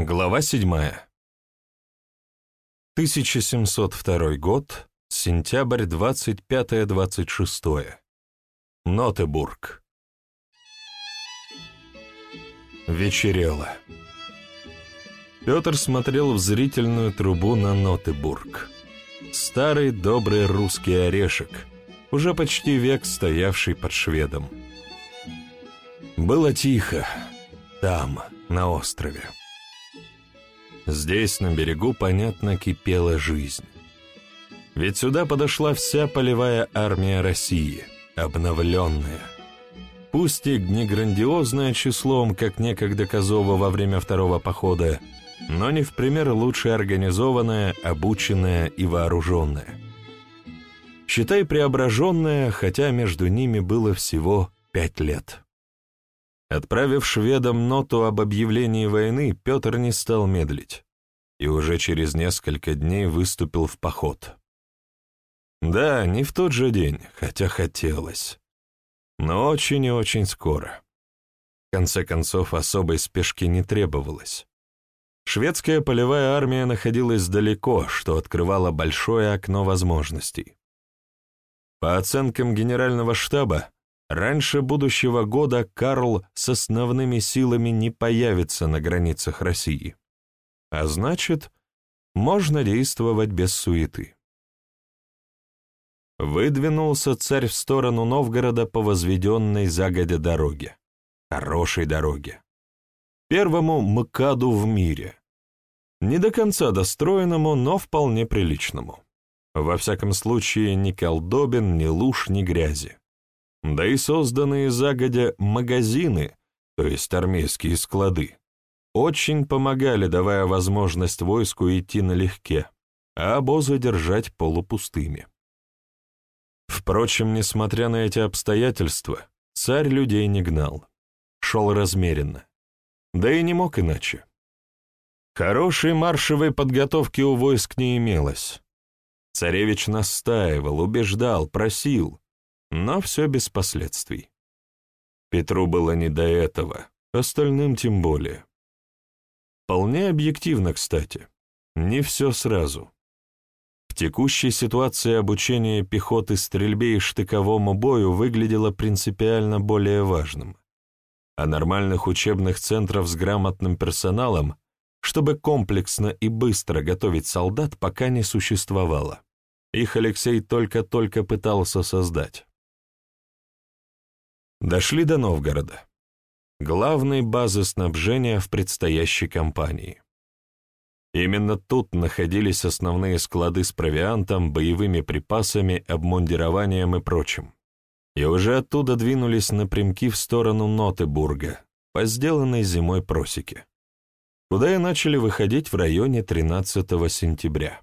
Глава 7. 1702 год, сентябрь 25-26. Нотебург. Вечерело. Петр смотрел в зрительную трубу на Нотебург. Старый добрый русский орешек, уже почти век стоявший под шведом. Было тихо, там, на острове. Здесь, на берегу, понятно, кипела жизнь. Ведь сюда подошла вся полевая армия России, обновленная. Пусть и не грандиозная числом, как некогда Козова во время второго похода, но не в пример лучше организованная, обученная и вооруженная. Считай преображенная, хотя между ними было всего пять лет. Отправив шведам ноту об объявлении войны, Петр не стал медлить и уже через несколько дней выступил в поход. Да, не в тот же день, хотя хотелось, но очень и очень скоро. В конце концов, особой спешки не требовалось. Шведская полевая армия находилась далеко, что открывало большое окно возможностей. По оценкам генерального штаба, Раньше будущего года Карл с основными силами не появится на границах России. А значит, можно действовать без суеты. Выдвинулся царь в сторону Новгорода по возведенной загодя дороге. Хорошей дороге. Первому МКАДу в мире. Не до конца достроенному, но вполне приличному. Во всяком случае, ни колдобин, ни луж, ни грязи да и созданные загодя магазины, то есть армейские склады, очень помогали, давая возможность войску идти налегке, а обозы держать полупустыми. Впрочем, несмотря на эти обстоятельства, царь людей не гнал, шел размеренно, да и не мог иначе. Хорошей маршевой подготовки у войск не имелось. Царевич настаивал, убеждал, просил, но все без последствий. Петру было не до этого, остальным тем более. Вполне объективно, кстати. Не все сразу. В текущей ситуации обучение пехоты стрельбе и штыковому бою выглядело принципиально более важным. А нормальных учебных центров с грамотным персоналом, чтобы комплексно и быстро готовить солдат, пока не существовало. Их Алексей только-только пытался создать. Дошли до Новгорода, главной базы снабжения в предстоящей кампании. Именно тут находились основные склады с провиантом, боевыми припасами, обмундированием и прочим. И уже оттуда двинулись напрямки в сторону Нотебурга, по сделанной зимой просеке, куда и начали выходить в районе 13 сентября.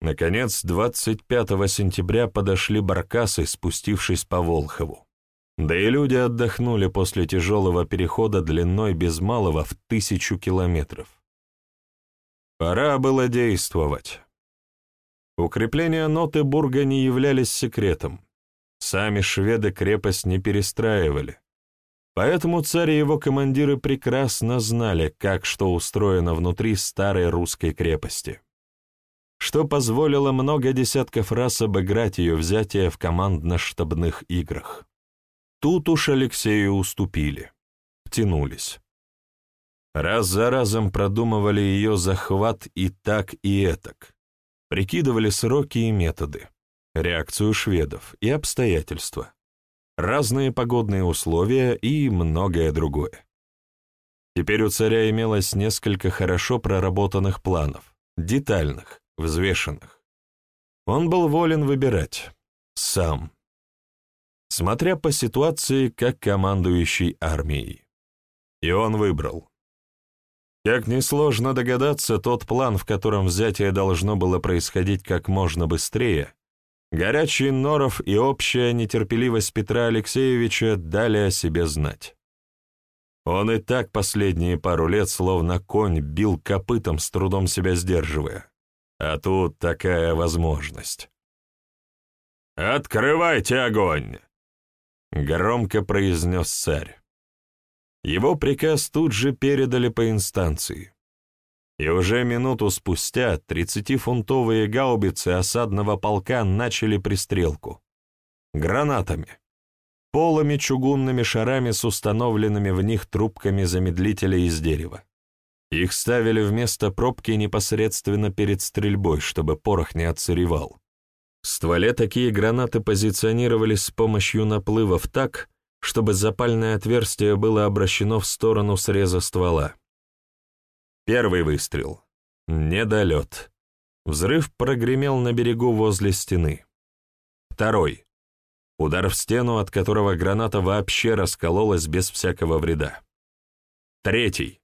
Наконец, 25 сентября подошли баркасы, спустившись по Волхову. Да и люди отдохнули после тяжелого перехода длиной без малого в тысячу километров. Пора было действовать. Укрепления Нотебурга не являлись секретом. Сами шведы крепость не перестраивали. Поэтому царь и его командиры прекрасно знали, как что устроено внутри старой русской крепости. Что позволило много десятков раз обыграть ее взятие в командно-штабных играх. Тут уж Алексею уступили, втянулись. Раз за разом продумывали ее захват и так, и этак. Прикидывали сроки и методы, реакцию шведов и обстоятельства, разные погодные условия и многое другое. Теперь у царя имелось несколько хорошо проработанных планов, детальных, взвешенных. Он был волен выбирать. Сам смотря по ситуации как командующий армией. И он выбрал. Как несложно догадаться, тот план, в котором взятие должно было происходить как можно быстрее, горячий норов и общая нетерпеливость Петра Алексеевича дали о себе знать. Он и так последние пару лет словно конь бил копытом, с трудом себя сдерживая. А тут такая возможность. «Открывайте огонь!» — громко произнес царь. Его приказ тут же передали по инстанции. И уже минуту спустя 30-фунтовые гаубицы осадного полка начали пристрелку. Гранатами. Полыми чугунными шарами с установленными в них трубками замедлителя из дерева. Их ставили вместо пробки непосредственно перед стрельбой, чтобы порох не отсыревал. В стволе такие гранаты позиционировались с помощью наплывов так, чтобы запальное отверстие было обращено в сторону среза ствола. Первый выстрел. Недолет. Взрыв прогремел на берегу возле стены. Второй. Удар в стену, от которого граната вообще раскололась без всякого вреда. Третий.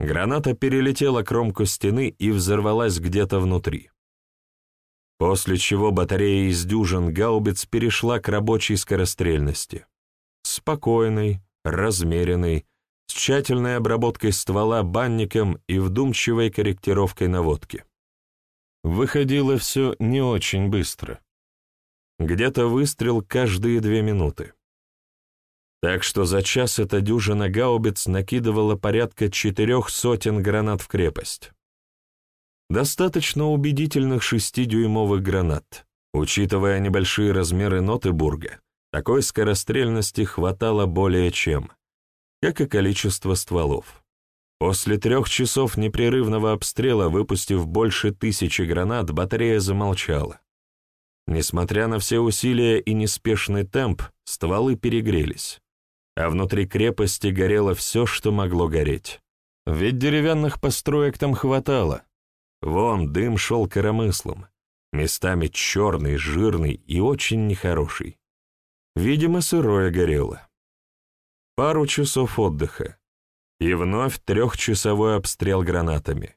Граната перелетела кромку стены и взорвалась где-то внутри. После чего батарея из дюжин гаубиц перешла к рабочей скорострельности. Спокойной, размеренной, с тщательной обработкой ствола банником и вдумчивой корректировкой наводки. Выходило все не очень быстро. Где-то выстрел каждые две минуты. Так что за час эта дюжина гаубиц накидывала порядка четырех сотен гранат в крепость. Достаточно убедительных шестидюймовых гранат. Учитывая небольшие размеры Нотебурга, такой скорострельности хватало более чем, как и количество стволов. После трех часов непрерывного обстрела, выпустив больше тысячи гранат, батарея замолчала. Несмотря на все усилия и неспешный темп, стволы перегрелись а внутри крепости горело все, что могло гореть. Ведь деревянных построек там хватало. Вон дым шел коромыслом, местами черный, жирный и очень нехороший. Видимо, сырое горело. Пару часов отдыха. И вновь трехчасовой обстрел гранатами.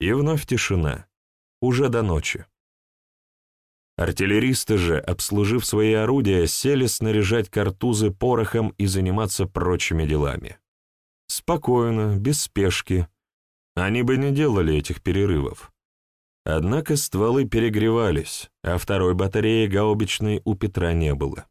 И вновь тишина. Уже до ночи. Артиллеристы же, обслужив свои орудия, сели снаряжать картузы порохом и заниматься прочими делами. Спокойно, без спешки. Они бы не делали этих перерывов. Однако стволы перегревались, а второй батареи гаубичной у Петра не было.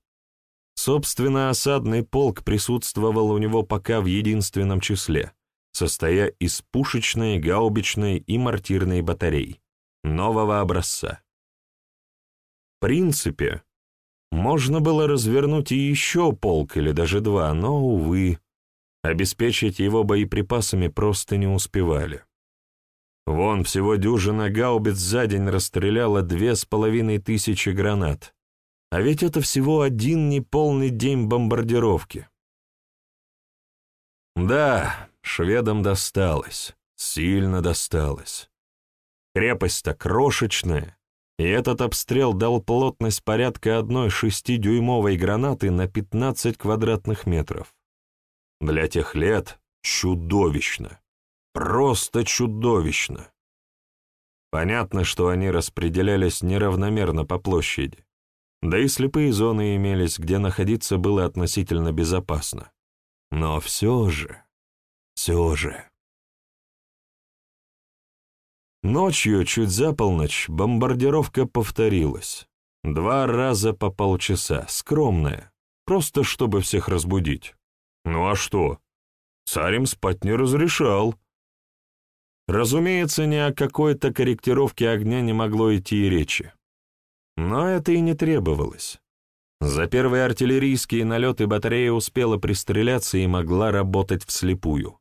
Собственно, осадный полк присутствовал у него пока в единственном числе, состоя из пушечной, гаубичной и мортирной батарей, нового образца принципе, можно было развернуть и еще полк или даже два, но, увы, обеспечить его боеприпасами просто не успевали. Вон всего дюжина гаубиц за день расстреляла две с половиной тысячи гранат, а ведь это всего один неполный день бомбардировки. Да, шведам досталось, сильно досталось. Крепость-то крошечная, и этот обстрел дал плотность порядка одной шестидюймовой гранаты на 15 квадратных метров. Для тех лет чудовищно. Просто чудовищно. Понятно, что они распределялись неравномерно по площади. Да и слепые зоны имелись, где находиться было относительно безопасно. Но все же, все же... Ночью, чуть за полночь, бомбардировка повторилась. Два раза по полчаса, скромная, просто чтобы всех разбудить. Ну а что? Царь им спать не разрешал. Разумеется, ни о какой-то корректировке огня не могло идти и речи. Но это и не требовалось. За первые артиллерийские налеты батарея успела пристреляться и могла работать вслепую.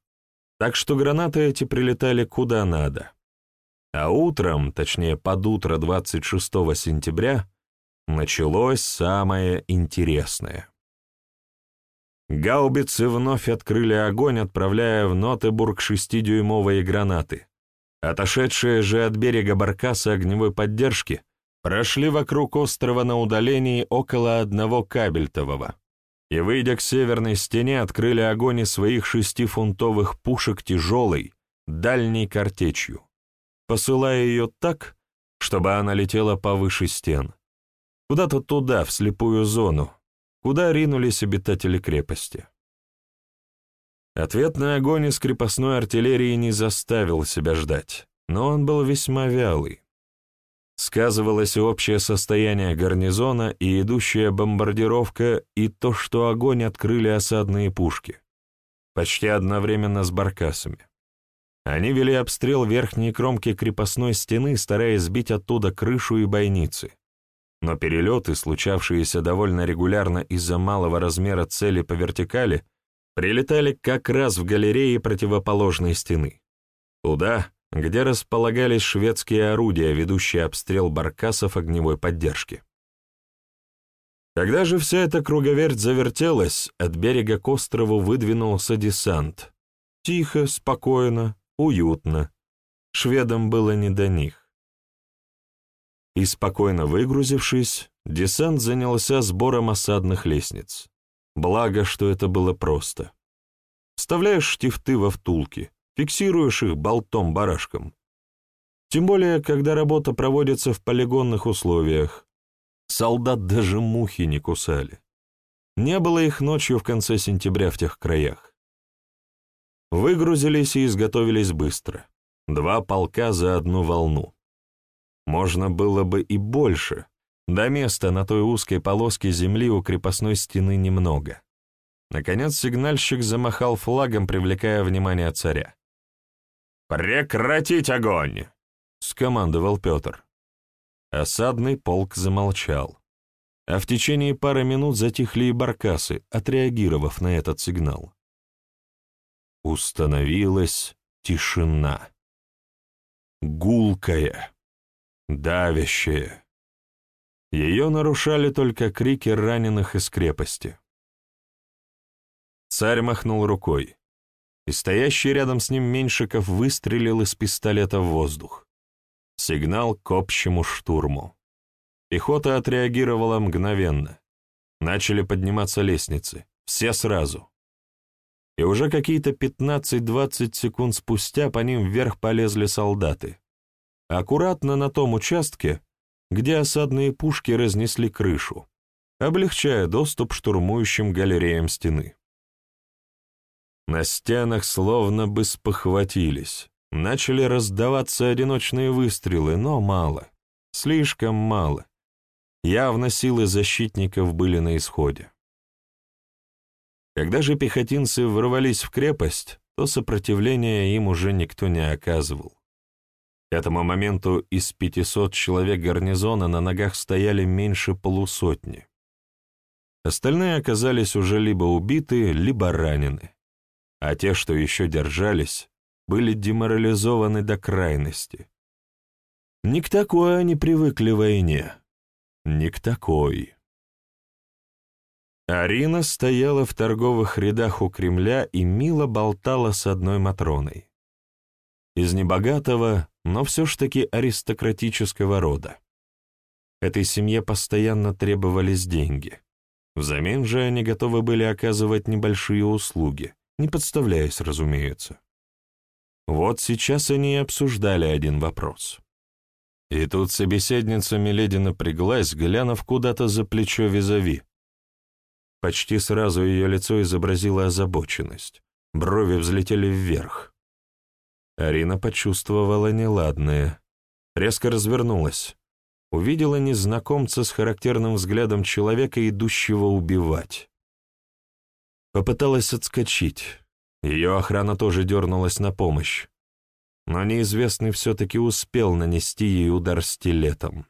Так что гранаты эти прилетали куда надо. А утром, точнее под утро 26 сентября, началось самое интересное. Гаубицы вновь открыли огонь, отправляя в Нотебург шестидюймовые гранаты. Отошедшие же от берега Баркаса огневой поддержки прошли вокруг острова на удалении около одного кабельтового и, выйдя к северной стене, открыли огонь из своих шестифунтовых пушек тяжелой, дальней картечью посылая ее так, чтобы она летела повыше стен, куда-то туда, в слепую зону, куда ринулись обитатели крепости. Ответный огонь из крепостной артиллерии не заставил себя ждать, но он был весьма вялый. Сказывалось общее состояние гарнизона и идущая бомбардировка, и то, что огонь открыли осадные пушки. почти одновременно с баркасами. Они вели обстрел верхней кромки крепостной стены, стараясь сбить оттуда крышу и бойницы. Но перелеты, случавшиеся довольно регулярно из-за малого размера цели по вертикали, прилетали как раз в галереи противоположной стены. Туда, где располагались шведские орудия, ведущие обстрел баркасов огневой поддержки. Когда же вся эта круговерть завертелась, от берега к острову выдвинулся десант. Тихо, спокойно, уютно. Шведам было не до них. И спокойно выгрузившись, десант занялся сбором осадных лестниц. Благо, что это было просто. Вставляешь штифты во втулки, фиксируешь их болтом-барашком. Тем более, когда работа проводится в полигонных условиях. Солдат даже мухи не кусали. Не было их ночью в конце сентября в тех краях. Выгрузились и изготовились быстро. Два полка за одну волну. Можно было бы и больше. До места на той узкой полоске земли у крепостной стены немного. Наконец сигнальщик замахал флагом, привлекая внимание царя. «Прекратить огонь!» — скомандовал Петр. Осадный полк замолчал. А в течение пары минут затихли и баркасы, отреагировав на этот сигнал. Установилась тишина. Гулкая, давящая. Ее нарушали только крики раненых из крепости. Царь махнул рукой, и стоящий рядом с ним Меньшиков выстрелил из пистолета в воздух. Сигнал к общему штурму. Пехота отреагировала мгновенно. Начали подниматься лестницы, все сразу и уже какие-то 15-20 секунд спустя по ним вверх полезли солдаты. Аккуратно на том участке, где осадные пушки разнесли крышу, облегчая доступ штурмующим галереям стены. На стенах словно бы спохватились, начали раздаваться одиночные выстрелы, но мало, слишком мало. Явно силы защитников были на исходе. Когда же пехотинцы ворвались в крепость, то сопротивления им уже никто не оказывал. Этому моменту из 500 человек гарнизона на ногах стояли меньше полусотни. Остальные оказались уже либо убиты, либо ранены. А те, что еще держались, были деморализованы до крайности. Не к такой они привыкли войне. Не к такой. Арина стояла в торговых рядах у Кремля и мило болтала с одной Матроной. Из небогатого, но все ж таки аристократического рода. Этой семье постоянно требовались деньги. Взамен же они готовы были оказывать небольшие услуги, не подставляясь, разумеется. Вот сейчас они и обсуждали один вопрос. И тут собеседница Миледи напряглась, глянув куда-то за плечо визави, Почти сразу ее лицо изобразило озабоченность. Брови взлетели вверх. Арина почувствовала неладное. Резко развернулась. Увидела незнакомца с характерным взглядом человека, идущего убивать. Попыталась отскочить. Ее охрана тоже дернулась на помощь. Но неизвестный все-таки успел нанести ей удар стилетом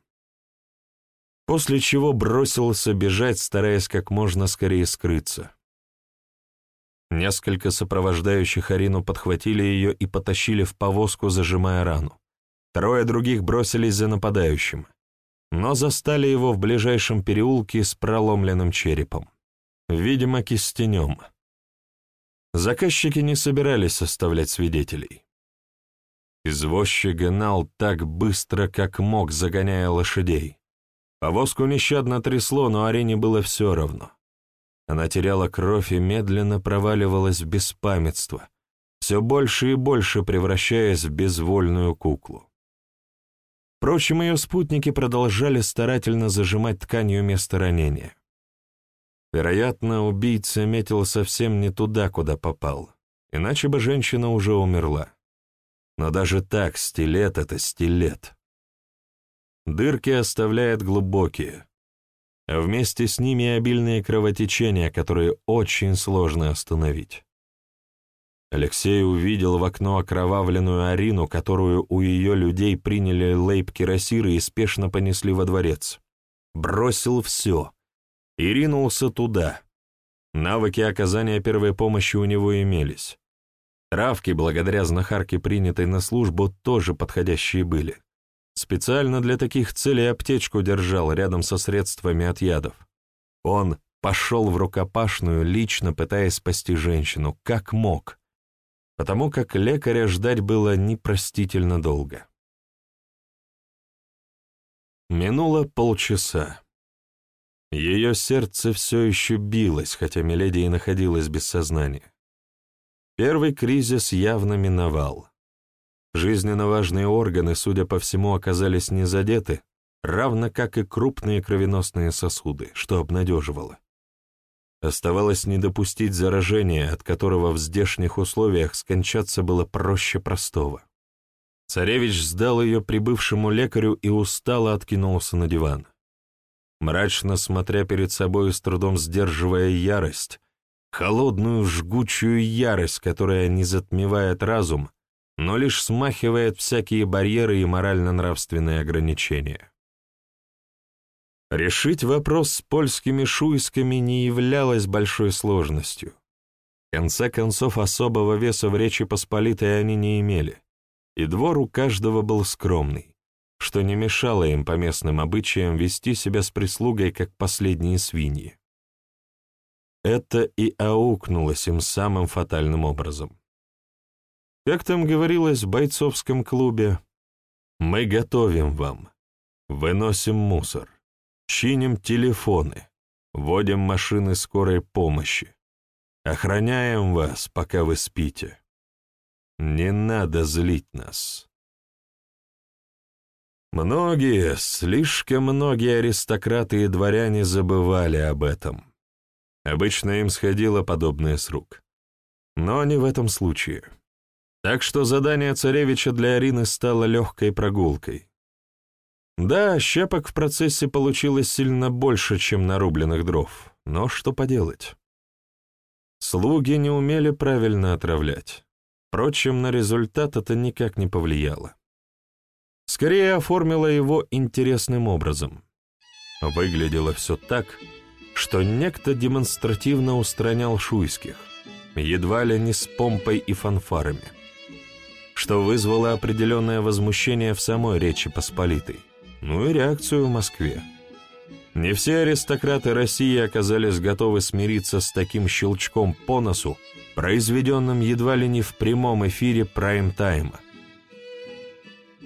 после чего бросился бежать, стараясь как можно скорее скрыться. Несколько сопровождающих Арину подхватили ее и потащили в повозку, зажимая рану. Трое других бросились за нападающим, но застали его в ближайшем переулке с проломленным черепом. Видимо, кистенем. Заказчики не собирались оставлять свидетелей. Извозчик гнал так быстро, как мог, загоняя лошадей. Повозку нещадно трясло, но Арине было все равно. Она теряла кровь и медленно проваливалась в беспамятство, все больше и больше превращаясь в безвольную куклу. Впрочем, ее спутники продолжали старательно зажимать тканью место ранения. Вероятно, убийца метил совсем не туда, куда попал, иначе бы женщина уже умерла. Но даже так стилет — это стилет. Дырки оставляет глубокие, вместе с ними обильные кровотечения, которые очень сложно остановить. Алексей увидел в окно окровавленную Арину, которую у ее людей приняли лейб-кирасиры и спешно понесли во дворец. Бросил все и ринулся туда. Навыки оказания первой помощи у него имелись. Травки, благодаря знахарке, принятой на службу, тоже подходящие были. Специально для таких целей аптечку держал рядом со средствами от ядов. Он пошел в рукопашную, лично пытаясь спасти женщину, как мог, потому как лекаря ждать было непростительно долго. Минуло полчаса. Ее сердце все еще билось, хотя Миледи и находилась без сознания. Первый кризис явно миновал. Жизненно важные органы, судя по всему, оказались не задеты, равно как и крупные кровеносные сосуды, что обнадеживало. Оставалось не допустить заражения, от которого в здешних условиях скончаться было проще простого. Царевич сдал ее прибывшему лекарю и устало откинулся на диван. Мрачно смотря перед собой с трудом сдерживая ярость, холодную жгучую ярость, которая не затмевает разум, но лишь смахивает всякие барьеры и морально-нравственные ограничения. Решить вопрос с польскими шуйскими не являлось большой сложностью. В конце концов, особого веса в Речи Посполитой они не имели, и двор у каждого был скромный, что не мешало им по местным обычаям вести себя с прислугой, как последние свиньи. Это и аукнулось им самым фатальным образом. Как там говорилось в бойцовском клубе, «Мы готовим вам, выносим мусор, чиним телефоны, водим машины скорой помощи, охраняем вас, пока вы спите. Не надо злить нас». Многие, слишком многие аристократы и дворяне забывали об этом. Обычно им сходило подобное с рук. Но не в этом случае. Так что задание царевича для Арины стало легкой прогулкой. Да, щепок в процессе получилось сильно больше, чем нарубленных дров, но что поделать? Слуги не умели правильно отравлять. Впрочем, на результат это никак не повлияло. Скорее оформило его интересным образом. Выглядело все так, что некто демонстративно устранял шуйских, едва ли не с помпой и фанфарами что вызвало определенное возмущение в самой Речи Посполитой, ну и реакцию в Москве. Не все аристократы России оказались готовы смириться с таким щелчком по носу, произведенным едва ли не в прямом эфире прайм-тайма.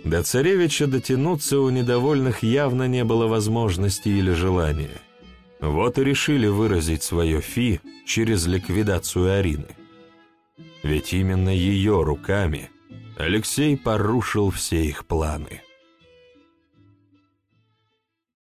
До царевича дотянуться у недовольных явно не было возможности или желания. Вот и решили выразить свое фи через ликвидацию Арины. Ведь именно ее руками – Алексей порушил все их планы.